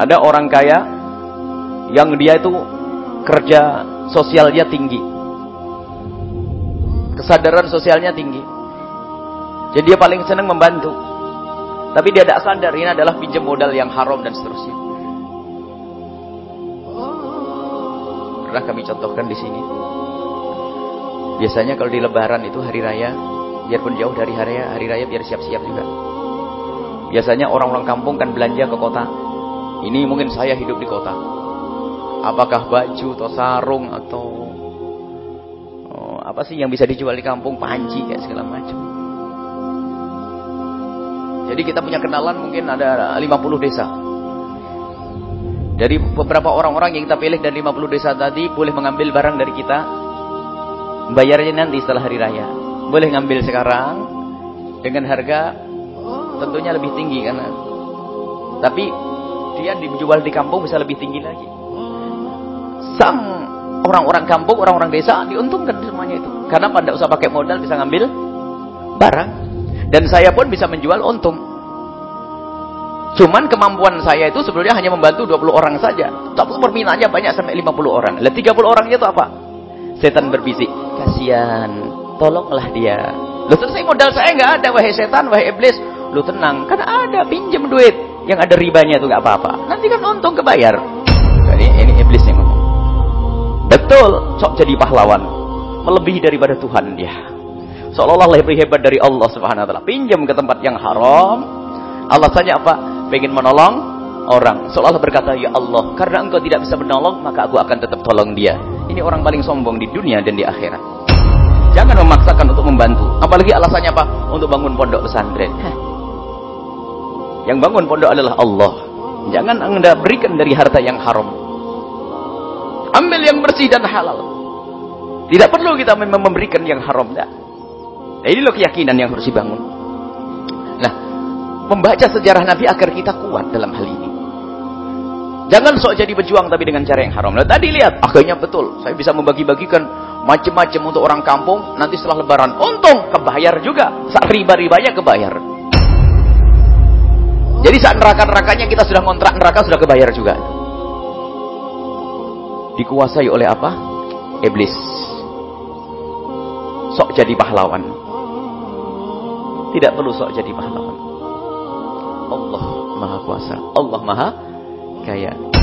Ada orang kaya yang dia itu kerja sosialnya tinggi. Kesadaran sosialnya tinggi. Jadi dia paling senang membantu. Tapi dia tidak sadar ini adalah pinjam modal yang haram dan seterusnya. Pernah kami contohkan di sini. Biasanya kalau di lebaran itu hari raya, biarpun jauh dari hari raya, hari raya biar siap-siap juga. Biasanya orang-orang kampung kan belanja ke kota. Ini mungkin saya hidup di kota. Apakah baju atau sarung atau oh, apa sih yang bisa dijual di kampung panci kayak segala macam. Jadi kita punya kenalan mungkin ada 50 desa. Dari beberapa orang-orang yang kita pilih dari 50 desa tadi boleh mengambil barang dari kita. Bayarnya nanti setelah hari raya. Boleh ngambil sekarang dengan harga tentunya lebih tinggi karena tapi dia dijual di kampung bisa lebih tinggi lagi. Sang orang-orang kampung, orang-orang desa diuntungkan semuanya itu. Karena pada usah pakai modal bisa ngambil barang. Dan saya pun bisa menjual untung. Cuman kemampuan saya itu sebenarnya hanya membantu 20 orang saja. Tapi permintaannya banyak sampai 50 orang. Lah 30 orangnya itu apa? Setan berbisik, kasihan, tolonglah dia. Loh selesai modal saya nggak ada, wahai setan, wahai iblis. Lu tenang, kan ada pinjam duit yang ada ribanya itu nggak apa-apa. Nanti kan untung kebayar. Jadi ini iblis yang ngomong. Betul, sok jadi pahlawan. Melebihi daripada Tuhan dia. Seolah-olah lebih hebat dari Allah Subhanahu wa taala. Pinjam ke tempat yang haram. Alasannya apa? Pengen menolong orang. Seolah-olah berkata, "Ya Allah, karena Engkau tidak bisa menolong, maka aku akan tetap tolong dia." Ini orang paling sombong di dunia dan di akhirat. Jangan memaksakan untuk membantu. Apalagi alasannya apa? Untuk bangun pondok pesantren. Yang bangun pondok adalah Allah. Jangan anda berikan dari harta yang haram. Ambil yang bersih dan halal. Tidak perlu kita memberikan yang haram. Nah, ini loh keyakinan yang harus dibangun. Nah, membaca sejarah Nabi agar kita kuat dalam hal ini. Jangan sok jadi pejuang tapi dengan cara yang haram. Nah, tadi lihat, akhirnya betul. Saya bisa membagi-bagikan macam-macam untuk orang kampung. Nanti setelah lebaran, untung kebayar juga. Riba-ribanya kebayar. Jadi saat neraka-nerakanya kita sudah kontrak neraka sudah kebayar juga. Dikuasai oleh apa? Iblis. Sok jadi pahlawan. Tidak perlu sok jadi pahlawan. Allah Maha Kuasa. Allah Maha Kaya.